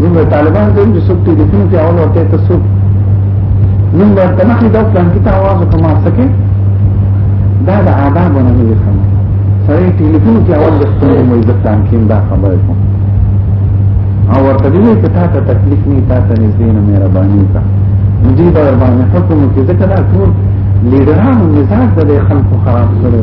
نو طالبان دې چې څوک دې دین کې اول ورته ته څوک نو ورته نه دا پلان کې ته आवाज کومه سکے دا د آداب نه دی سم سره ټلیفون کې اول د ستوني مو عزت تام کې دا خبره کوم او ورته دې چې تا ته تکلیف نه تا ته نږدې نه مهرباني کا نو دې دا باندې حکم کې ځکه دا ټول لیډرانو مزاج د خلکو خراب کړو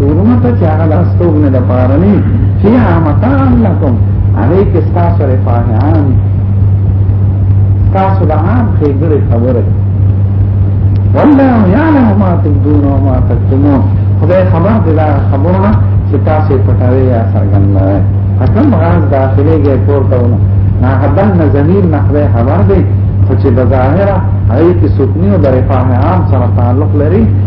ورونه ته چې هغه لاستوګ نه د پاره نه فيها متاع لكم عليك استاسو رفاهان استاسو د عام خېګړې خبره والله يعلم ما تبدون وما تكتمون خدای خبر دی دا خبرونه چې تاسو پټاوي یا څرګنده حکم غاز داخلي کې پورته ونه نه خبر نه زمير نه خبر دی خو چې بظاهره هغه کې سکني او د رفاه عام سره تعلق لري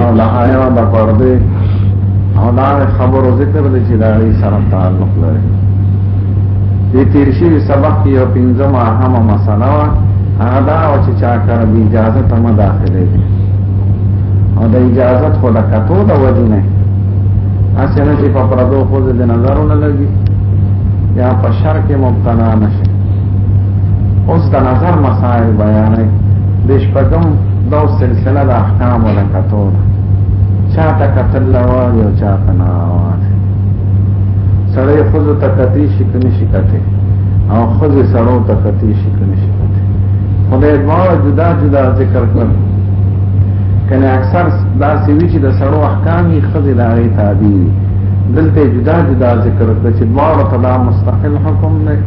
او له حیا د پردې او دا خبرو ذکر دی چې دا غي سره تعلق لري دې تیر شي سبق کې یو پنځمه اهمه مسله وا هغه دا و چې چا کار به اجازه ته مداخله دي او د اجازه خو د کتو د وجې نه اسنه چې په پردو خو د نظرونه لګي یا په شر کې مبتلا نشي اوس د نظر مسائل بیانې د شپږم دو سلسله د احکام ولا کتو چا ته قتل لوا یو چا ته نه سړی خود ته کتی شي کني شي کته او خود سړو ته کتی شي کني شي کته خدای دواړه جدا جدا ذکر کړ کنه اکثر دا سوي چې د سړو احکام یې خزې دا غي تابع دلته جدا جدا ذکر کړ چې دواړه ته دا مستقل حکم نه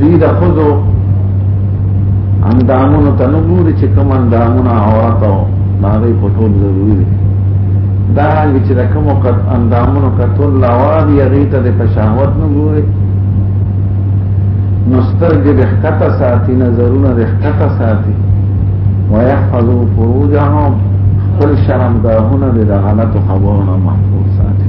دوی د خزو اندامونو ته نه ګوري چې کوم اندامونه عورت او ناري په ټول ضروري دي دا رنګ چې د کوم قد اندامونو کتل لاواري هغه ته د پشاوت نه ګوري نو سترګې د ښکته ساتي نظرونه د ښکته ساتي ويحفظوا فروجهم خپل شرمګاهونه د غلطو خبرونو محفوظ ساتي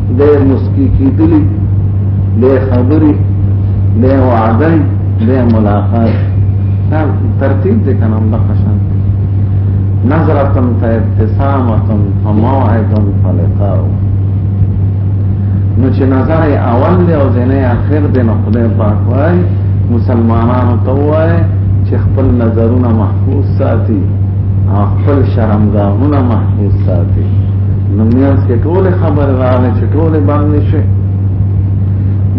د مسکی کیدلی د خبرې د وعده د ملاقات دا ترتیب دی کنه هم دغه شان نظرتن فابتسامتن فموعدن فلقاء نو چې نظر اول دی او ځینې اخر دی نو خدای پاک وای مسلمانانو ته وای چې خپل نظرونه محفوظ ساتي خپل شرمګاهونه محفوظ ساتي نو میاس کې ټول خبر راغی چې ټول باندې شي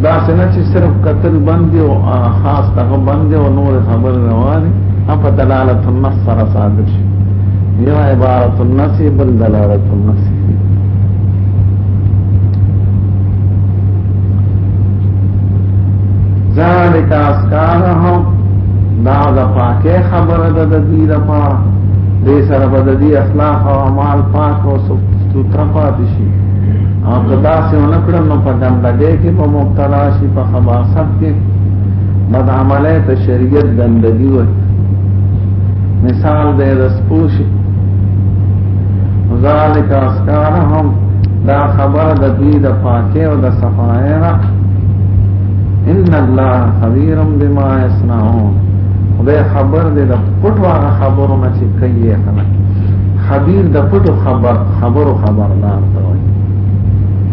دا څنګه چې صرف قتل باندې او خاص هغه باندې او نور خبر رواني هم په دلالت النص سره ثابت شي یو عبارت النص بل دلالت النص ذالک اسکارهم دا د پاکه خبره ده د دې لپاره دې سره به د دې اخلاق او پال پاک او ستوتر پاتې شي او کدا سه ونکړم نو په ګندګۍ کې په مبتلا شي په خباثت کې بد عمله ته شریعت ګندګي وي مثال دې رسپوش ذالک اسکارهم دا خبر د دې د پاکه او د صفای را ان الله خبير بما يصنعون خدای خبر دې د پټو هغه خبرو نه چې کوي خلک خبير د پټو خبر خبرو خبردار ته وایي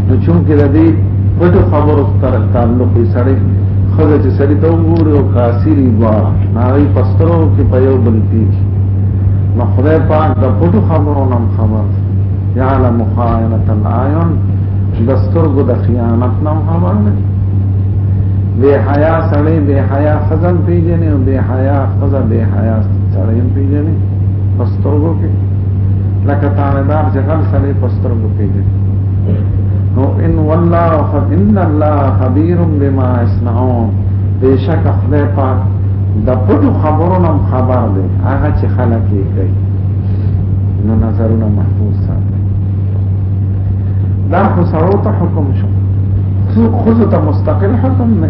نو چونکې د دې پټو خبرو سره تعلق یې سړی خزه چې سړی ته وګوري او کاسيري وا ناري پسترو کې په یو بل پیږي نو خدای پاک د پټو خبرو نم خبر يعلم خائنة العيون دسترګو د خیانت نم خبر نه بے حیا سړی بے حیا خزم پیژنې او بے حیا خزه بے حیا سړی پیژنې پسترګو کې لکه تانهدار چې غل سړی پسترګو پیږي نو ان والله ان الله خبير بما يصنعون بشک خدای پاک د پټو خبرو نم خبر دی هغه چې خلک یې کوي نو نظرونه محفوظ ساتي دا خو سره ته حکم شو خو ته مستقل حکم نه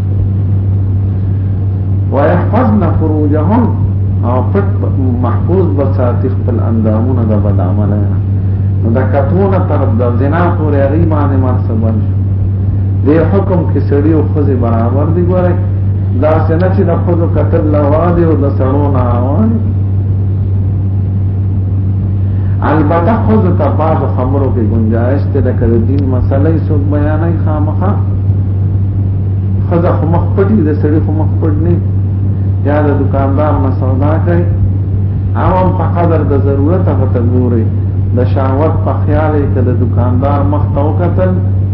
ويحفظن فروجهن او پټ محفوظ بساتی خپل اندامونه د بد عمله نو د کتونه تر د زنا پورې هغه باندې مرسبن شو د حکم کې سړی او خزه برابر دی ګوره دا څنګه چې د خپل قتل لواده او د سړو نه وای البته خود ته بعض خبرو کې گنجائش ته د دین مسلې څوک بیانې خامخا خزه خو مخ پټي د سړي خو مخ پټ نه یا د دکاندار نه سودا کوي عوام په قدر د ضرورت هغه ته ګوري د شهوت په خیال یې کده دکاندار مخ ته وکتل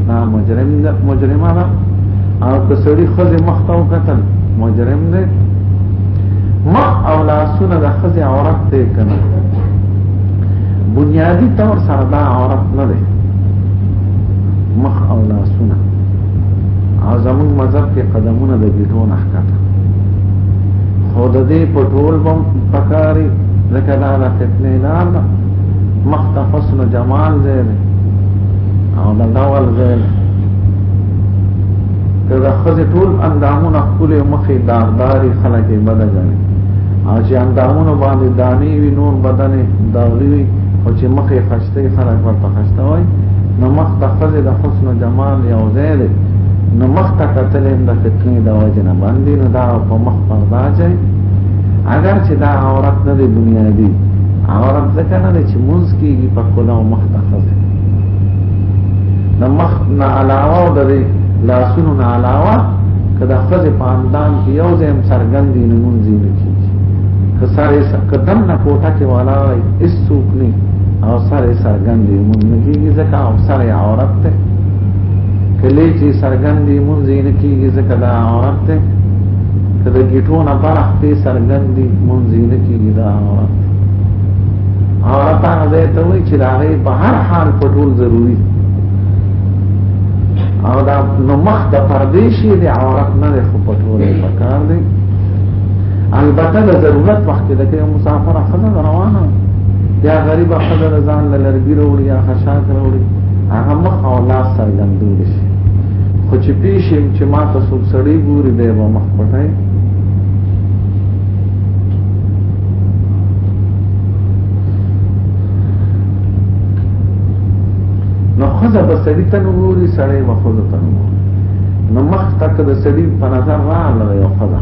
نه مجرم ده مجرمه ده او که سړي خزه مخ ته وکتل مجرم ده مخ او لاسونه د خزه عورت دی کنه بنیادی طور سره دا عورت نه دی مخ او لاسونه او زموږ مذهب کې قدمونه د ګټو نه ښکته خو د دې په ټول بم پکاري ځکه دا د فتنې لار ده مخ ته حسن جمال ځای دی او د ډول ځای دی که د ښځې ټول اندامونه ښکلې مخې داغداري خلک یې بده ګڼي او چې اندامونو باندې دانې وي نور بدن یې داغلي وي خو چې مخ یې خشته خلک ورته خشته وایي نو مخ ته ښځې د حسن و جمال یو ځای دی نو مخ ته کتل هم د فتنې د وجې نه باندې نو دا په مخ پرده اچوي اګر چې دا عورت نه دی بنیادي عورت ځکه نه دی چې مونځ کېږي په ښکلا او مخ ته ښځې د مخ نه علاوه او د لاسونو نه علاوه که د ښځې په اندام کې یو ځای هم څرګند وي نو مونځ یې نه کېږي که سر یې که دننه کوټه کې ولاړی اس څوک نه او سر یې سرګند یې مونږ نه کېږي ځکه او سر یې عورت دی کله چې سرګند یې مونږ یې نه کېږي ځکه دا عورت دی که د ګیټو نه بر اخته سرګند دي مونږ یې نه کېږي دا عورت عورت هغه ځای ته وایي چې د هغې په هر حال په ټول ضروري او دا نو مخ د پردې شي د عورت نه دی خو په ټول یې پکار دی البته د ضرورت وخت کې د یو مسافر خزه روانه یا غریب خزه ځان له لرګي وروړي یا خشاک وروړي هغه مخ او لاس سره ګندول شي خو چې پیشم چې ما ته څوک سړی ګوري دی به مخ پټای نو خزه به سړی ته نو ګوري سړی به خزه ته نو ګوري نو مخ تک د سړی په نظر راغله یو خزه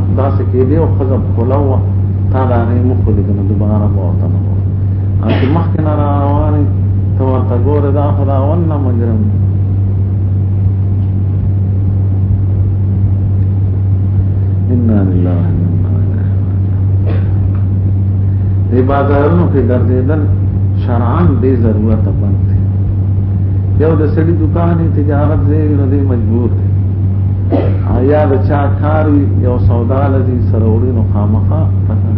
دا څه کې دی او خزه کولا و تا دا نه مو خو دې کنه دوباره مو ورته نو او چې مخکې نه روان ته ورته ګوره دا خو دا ونه مجرم انا لله دی بازارونو کې ګرځېدل شرعاً دې ضرورت پاتې یو د سړي دکان تجارت زیږ نه دی مجبور دی یا د چا کار وي یو سودا لذي سره وړي نو خامخا پته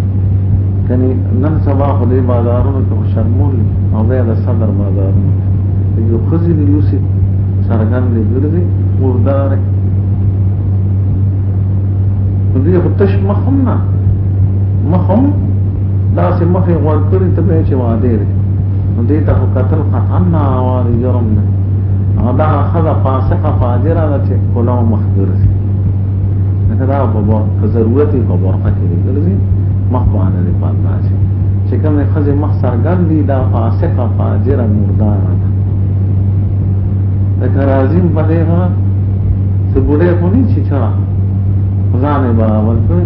کني نن سبا خو دې بازارونو کې شرمول او بیا د صدر بازارونو یو خزي دی یوسي سرګان دې ګرځي مردار دې خو تش مخم نه مخم دا سه مخه ور کړی ته به چې واده دې ته قتل قطعا نه اواري جرم نه او دا خدا فاسقه فاجره ده چې کلاو مخ ګرځي لکه دا په ضرورت یې په برخه کې ګرځي مخ باندې دې پاتا شي چې کومې ښځې مخ څرګند دي دا فاسقه فاجره مرداره ده لکه راځیم په دې هغه څه بوډۍ خو نه چې چا ځان یې برابر کړی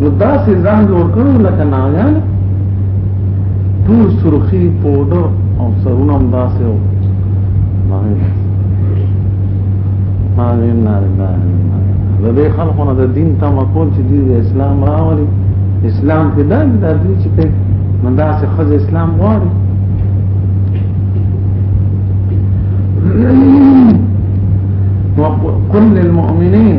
نو داسې ځان جوړ کړو لکه ناغیان ټول سرخی پوډر او سرونه هم داسې و ناغین ناغین ناغین د دې خلکو نه د دین تم کول چې دی اسلام راولي اسلام کې دا د دې چې په منداس خز اسلام غواړي وقل للمؤمنين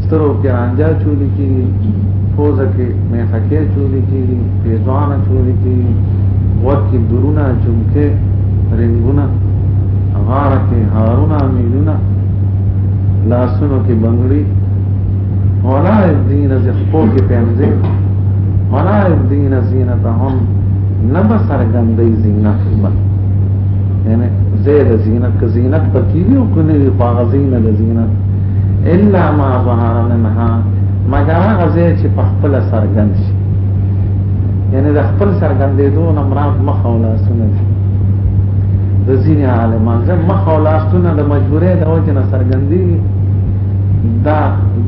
سترو کې رانجا چولې کېږي پوزه کې میخکې چولې کېږي پیزوانه چولې کېږي غوږ کې درونه چونکې رنګونه غاړه کې هارونه میلونه لاسونو کې بنگړي ولا الدين زخپو کې پنځه ولا الدين زینتهم نبا سرګندې زینت خپل یعنی زید زینت که زینت پکې وي او کنه وي خو هغه زینت زینت الا ما ظهر منها مگر هغه ځای چې په خپل سرګند شي یعنی د خپل سرګندېدو نه مراد مخ او لاسونه دي د ځینې عالمان زه مخ او لاسونه د مجبورې د وجه نه سرګندي دا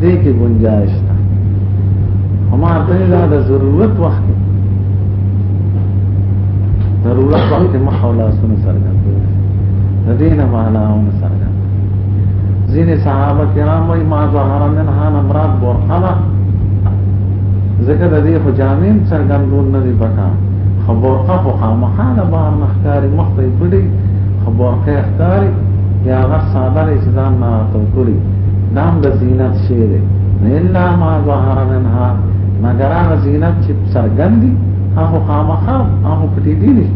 دې کې گنجائش ده همار ته دا د ضرورت وخت ضرورت وخت مخ او لاسونه سرګندي د دې نه معنا او نه سرګندي زين صحابه کرام وای ما ظهر منها نمرات برقلا ذکر د دې خو جامین څرګندون نه دی پکا خبرقه خو خامخا د بهر نخکاری مخته پړي خبرقه اختاری یا غر صادر اجزان نه تو کړی نام د زینت شی دی الا ما ظهر منها مگر هغه زینت چې څرګندي هغه خامخا هغه پټې دي نه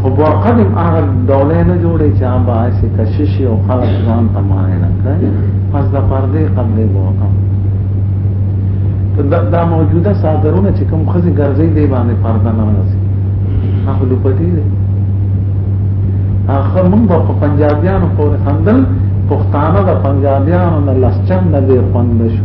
خو برقه دې هغه دولې نه جوړې چې هغه باسي کشش او خلک ځان ته مانه نه کوي پس د پردې قبلې برقه دا, دا موجوده صادرونه چې کوم خزي ګرځي دی باندې پرده نه راځي هغه لوپټي دي هغه موږ په پنجابیانو پورې خندل پښتانه د پنجابیانو نه لسچن نه دی خوند شو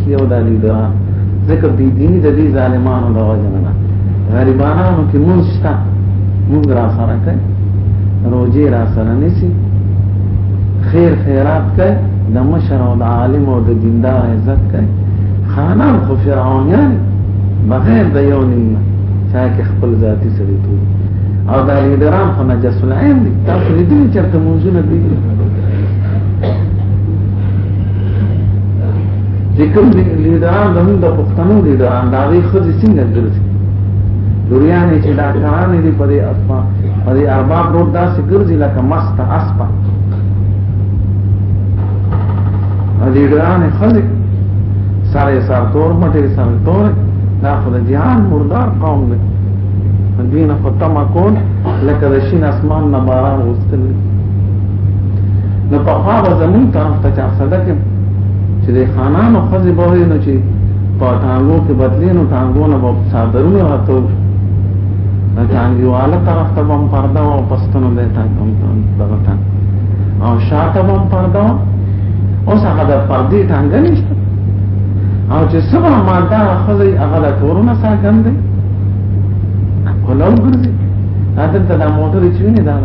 یو دا دی دا ځکه بی دینی د دې ظالمانو د وجه نه غریبانو کې مونږ شته مونږ را سره کوي روزي را سره نسی خیر خیرات کوي د مشر او د عالم او د دیندار عزت کوي خانان خو فرعونیان بغیر د یو نیم چا کې خپل ذاتی سړي ټول او دا لیډران خو نجس العين دي تاسو لیدلی چرته موضوع نه دي چې کوم لیډران زموږ د پښتنو لیډران دا غي خځې څنګه ګرځي دوریانې چې ډاکټران دي په دې اسما په دې ارباب روډ داسې ګرځي لکه مست اسپا لیډران خځې سارے سار تور مټې سار تور دا خو د جهان مردار قوم دی دوی نه ختمه کول لکه د شین اسمان نه باران غوښتل نو په خوا به زمون طرف ته چا صدق چې د خانانو خزه به نو چې په ټانګو کې بدلې نو ټانګو نه به صادرونه راته نو ټانګي والا طرف ته بم پرده او پستنو به تا کوم دغه تا او شاته بم پرده او څنګه د پردي ټانګ نشته او چې سبا ماده خزه هغه د کورونه ساګندې کولو ګرځي دا دلته د موټر چوینه دا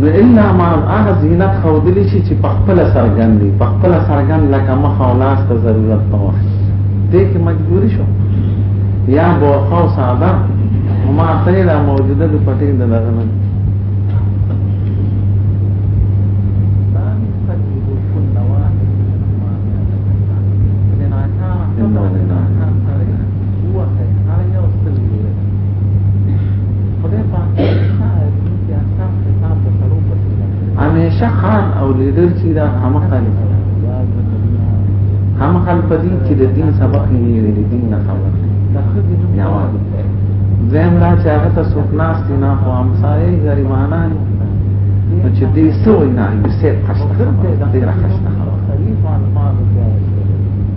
نو الا ما هغه زینت خودلی شي چې په خپل سرګن دي په خپل سرګن لکه مخ او لاس ته ضرورت په وخت دې کې مجبوری شو یا بو خو ساده ما ته دا موجوده د پټې د دغه نه همیشه خان او لیډر چې دا هم خالص هم خل په دې چې د دین سبق یې ویل دین نه خبر یا وایي زم را چې هغه ته څوک ناس دي نه خو هم ساري غریبانان نو چې دې سوې نه یې سې قصد دې را قصد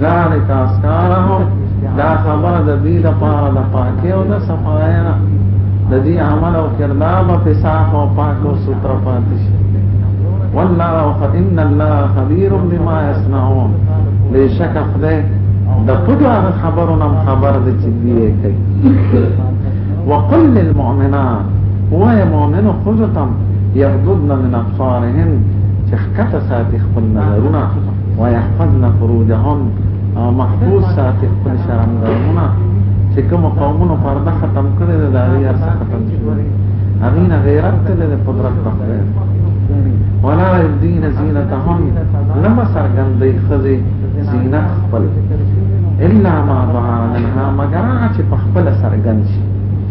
ذالک اسکارهم دا خبر د دې لپاره د پاکي او د صفای نه د دې عمل او کردار په صاف او پاک او ستر پاتې شي والله فإن الله خبير بما يصنعون بشک خدای د پټو هغه خبرونو خبر دي چې دی کوي وقل للمؤمنات هو مؤمن خذتم يغضضن من ابصارهن چې خکته ساتي خپل نظرونه ويحفظن فروجهن او محفوظ ساتي خپل شرمګرمونه چې کوم قومونو پرده ختم کړي د داوی ارسه ختم شوی هغه نه غیرت ته د قدرت په خیر ولا يبدين زينتهن لما سرګندې خزي زینت خپل الا ما ظهر منها مگر چې په خپل سرګند شي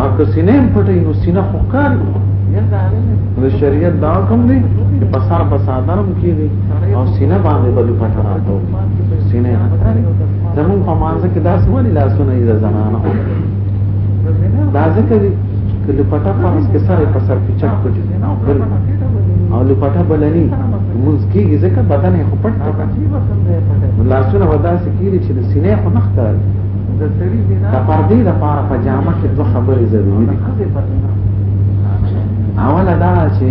او که سینې پټې نو سینه خو کار نو شریعت دا کوم دی چې په سر په سادرم کې دی او سینه باندې بل پټه راځو سینه زمون په مانزه کې داس ولې لاسونه یې زنانه دا ځکه دی چې لپټه فرض کې سره په سر کې چک پټي او لپټه بلني موږ کېږي ځکه بدن یې خپټ لاسونه وداسې کېږي چې د سینې خو نخ کار د پردې د پاره په جامه کې دوه خبرې ضروري دي اوله دا چې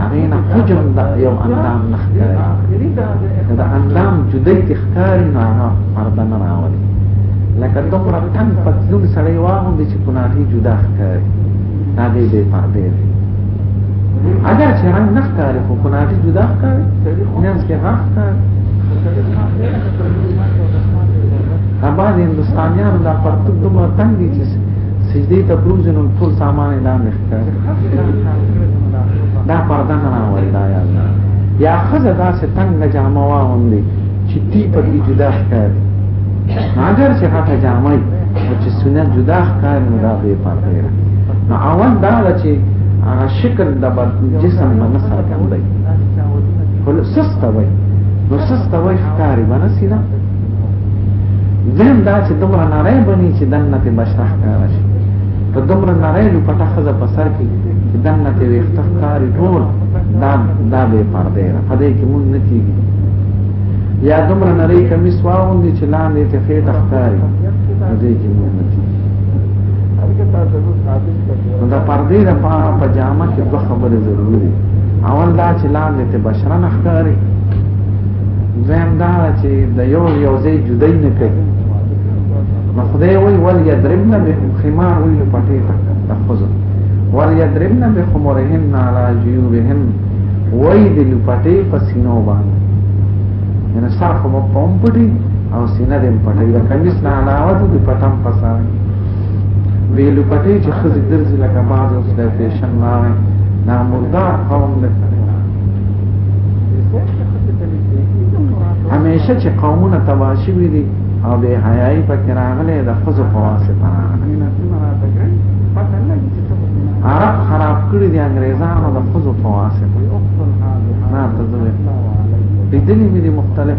هغه نه حجم د یو اندام نه ښکاري دا اندام جدای تخکاری نه هغه پرده نه راوړي لکه دومره تن پتلون سړی واغوند چې کناټي جدا ښکاري دا دې دې پردې دی اگر چې رنگ نه ښکاري خو کناټي جدا ښکاري نه ځکه ښکاري بعض هندستانیان دا پرتوب دومره تنګ دي چې سجدي ته پروز نو ټول سامان اعلان نشته دا پرده نه راوړي دا یا الله یا خزه دا سه تنگ جامه واوندي چې تی په دې جدا ښکاري اگر چې هغه جامه او چې سنت جدا ښکاري نو دا به پاتې نو اول دا چې هغه شکل د جسم باندې سره کوي خلو سسته وای نو سسته وای ښکاری باندې سیدا زم دا چې دومره نړۍ بنی چې دنه ته بشره ښکار شي په دومره نړۍ لو پټه خزه په سر کې چې دنه ته ویخته ښکاری ټول دا دا به پردې را پدې کې مونږ نه کیږي یا دومره نړۍ کمیس واغوندي چې لاندې ته خېټه ښکاری پدې کې مونږ نه کیږي نو د پردې د پاره په جامه کې دوه خبرې ضروري دي اول دا چې لاندې ته بشره نه ښکاري دویم دا چې د یو یو ځای جدای نه کوي نو خدای وی ول یضربن بخمار وی له پټې ته تخذ ول یضربن بخمرهن علی جیوبهن وی د له پټې په سینو باندې ان سر خو په پټې او سینه دې پټې د کمیس نه علاوه د پټم پساره ویلو پټې چې خزې ګرځي لکه باز اوس د فیشن ماوي نا مردار قوم له همیشه چې قومونه تباشي وي دي او به حیاي پکې راغلي د خزو په واسطه عرب خراب کړی دي انګريزانو د خزو په واسطه نه ته زوی لیدلی مې دي مختلف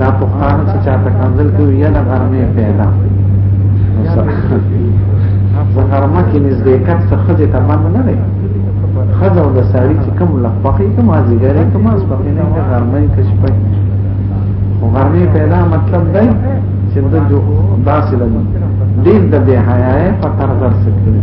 دا پښتانه چې چاته کنځل کوي یا نه غرمه پیدا زه غرمه کې نږدې کټ څه خځې ته من نه دی خځه او د سړي چې کوم لخبقې کوم ازګرې کوم از په نه غرمه کې شپه خو غرمه پیدا مطلب دی چې د جو داسې لګي ډېر د بې حیاي په تر ځر سکري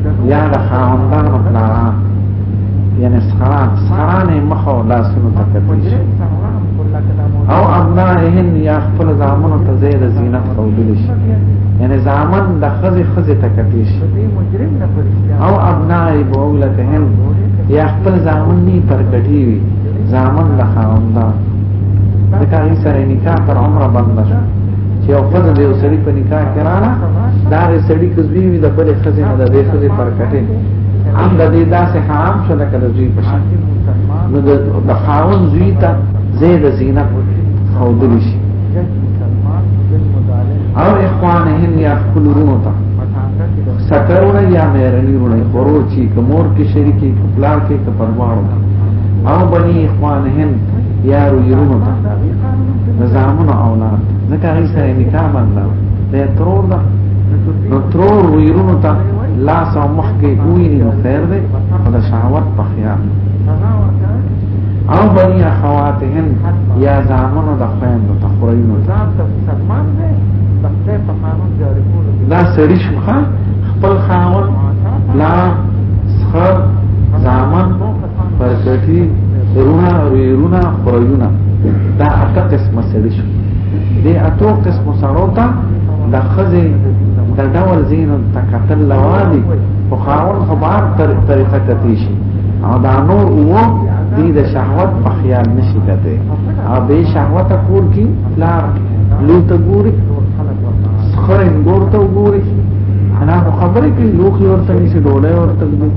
یا د خاوندانو پلاران یعنی سخران سخران یې مخ او لاسونو ته کتل شي او ابنائهن یا خپل زامنو ته زی د زینت قولل شي یعنی زامن د خزې خزې ته کتل شي او ابناء بولتهن یا خپل زامن نی پرګټي وي زامن د خاوندان د کاری سره نکاح تر عمره بند شو چې یو خدای دې یو سړی په نکاح کې رااله دا یې سړی کزوی وي د بلې خزې نه د دې خزې پر کټې هم د دې داسې حرام شو لکه د زوی په شان نو د خاون زوی ته زید زینت او دلی شي او اخوانهن یا خپل ورونو ته سکرونه یا مېرنی ورونه خورو چې کومور کې شریکي کپلار کې کپرواړو او بني اخوانهن یا ورونو ته د زامنو اولاد ځکه هغه سره نکاح باندې د ترور ده نو ترور ویرونو ته لاس او مخ کې ویني نو خیر دی او د شهوت په خیال او بنی اخواتهن یا زامنو د خویندو ته خورینو ته دا سړی شمخه خپل خاون لا سخر زامن پرکټي رونا ویرونا خریونا دا اته قسمه سړي شو دې اته قسمه سړو ته د خزه د ډول زین تکتل لوالي او خاون خو بار تر طریقه کتی شي او دا نور وو دې د شهوت په خیال نشي کته او به شهوت کول کی لار لوت ګوري خرن ګورته ګوري انا خبره کې لوخي ورته نشي ډوله ورته